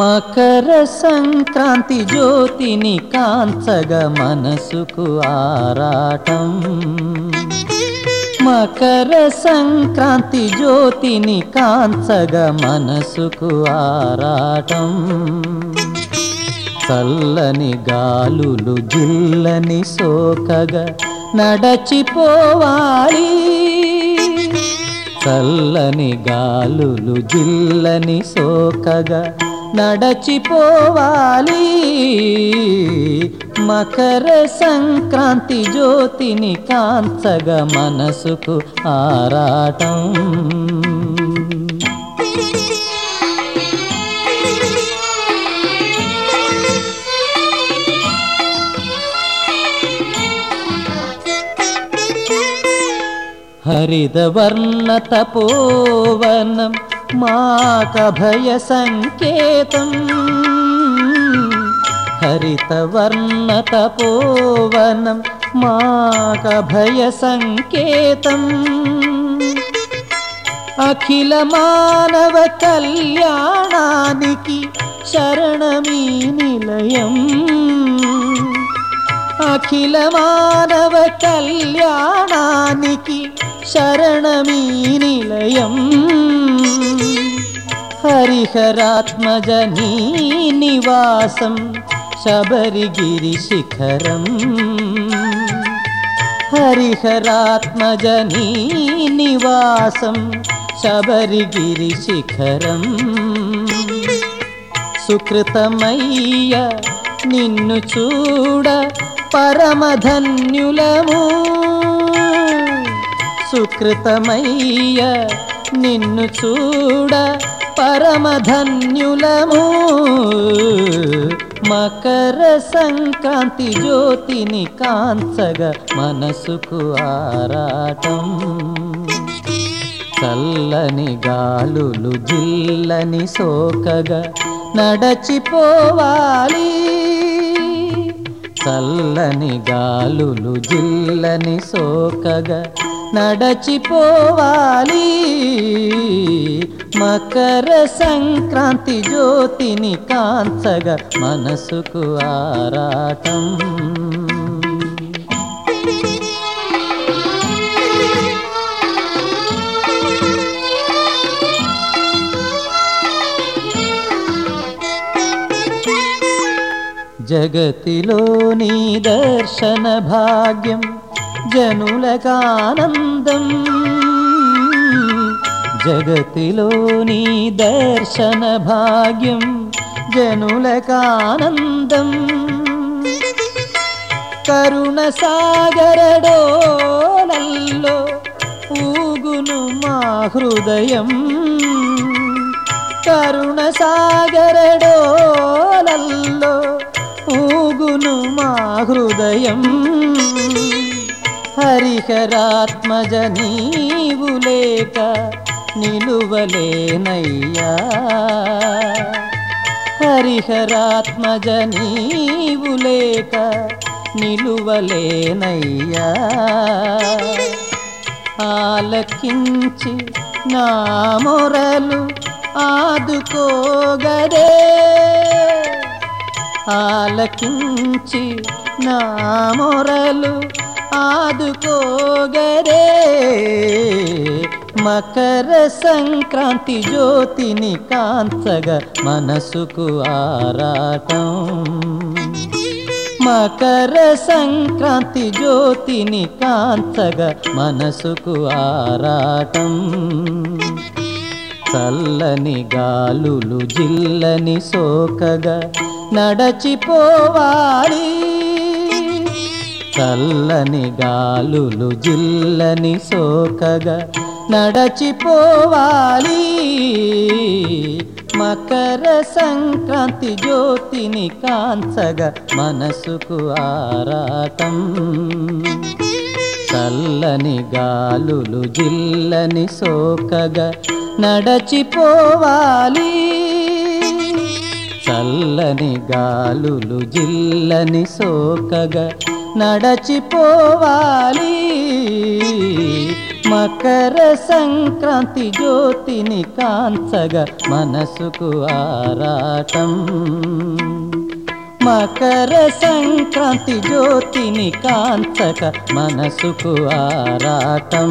మకర సంక్రాంతి జ్యోతిని కాంచగ మనసుకు ఆరాటం. మకర సంక్రాంతి జ్యోతిని కాంచగ మనసుకు ఆరాటం. చల్లని గాలులు జిల్లని సోకగా నడచిపోవాలి. చల్లని గాలులు జిల్లని సోకగా నడచిపోవాలి. మకర సంక్రాంతి జ్యోతిని కాంచగ మనసుకు ఆరాటం. హరితవర్ణతపోవనం మాకభయ माकभयसङ्केतम् हरितवर्णतपोवनं माकभयसङ्केतम्। अखिलमानवकल्याणानिकि अखिलमानवकल्याणानि किरणमीनिलयम् अखिलमानवकल्याणानि कि शरणमीनिलयम् అఖిల మానవ కళ్యాణానికి శరణమీ నిలయం హరిహరాత్మజనీ నివాసం శబరిగిరి శిఖరం హరిహరాత్మజనీ నివాసం శబరిగిరి శిఖరం సుకృతమయ్య నిన్ను చూడ పరమధన్యులము సుకృతమయ్య నిన్ను చూడ పరమధన్యులము. మకర సంక్రాంతి జ్యోతిని కాంచగ మనసుకు ఆరాటం. చల్లని గాలులు జిల్లని సోకగా నడచిపోవాలి. చల్లని గాలులు జిల్లని సోకగా నడచిపోవాలి మకర సంక్రాంతి జ్యోతిని కాంచగా మనసుకు ఆరాటం జగతిలోని దర్శన భాగ్యం జనులకానందం. జగతిలో నీ దర్శన భాగ్యం జనులకానందం. కరుణ సాగరడోలల్లో ఊగును మా హృదయం. కరుణ సాగరడోలల్లో ఊగును మా హృదయం. హరిహరాత్మజ నీవు లేక నిలువలేనయ్యా. హరిహరాత్మజ నీవు లేక నిలువలేనయ్యా. ఆలకించి నా మొరలు ఆదుకోగదే. ఆలకించి నా మొరలు ఆదుకోగరే. మకర సంక్రాంతి జ్యోతిని కాంచగ మనసుకు ఆరాటం. మకర సంక్రాంతి జ్యోతిని కాంచగ మనసుకు ఆరాటం. చల్లని గాలులు జిల్లని సోకగా నడచిపోవాలి. చల్లని గాలులు జిల్లని సోకగా నడచిపోవాలి. మకర సంక్రాంతి జ్యోతిని కాంచగా మనసుకు ఆరాటం. చల్లని గాలులు జిల్లని సోకగా నడచిపోవాలి. చల్లని గాలులు జిల్లని సోకగా నడచిపోవాలి. మకర సంక్రాంతి జ్యోతిని కాంచగా మనసుకు ఆరాటం. మకర సంక్రాంతి జ్యోతిని కాంచక మనసుకు ఆరాటం.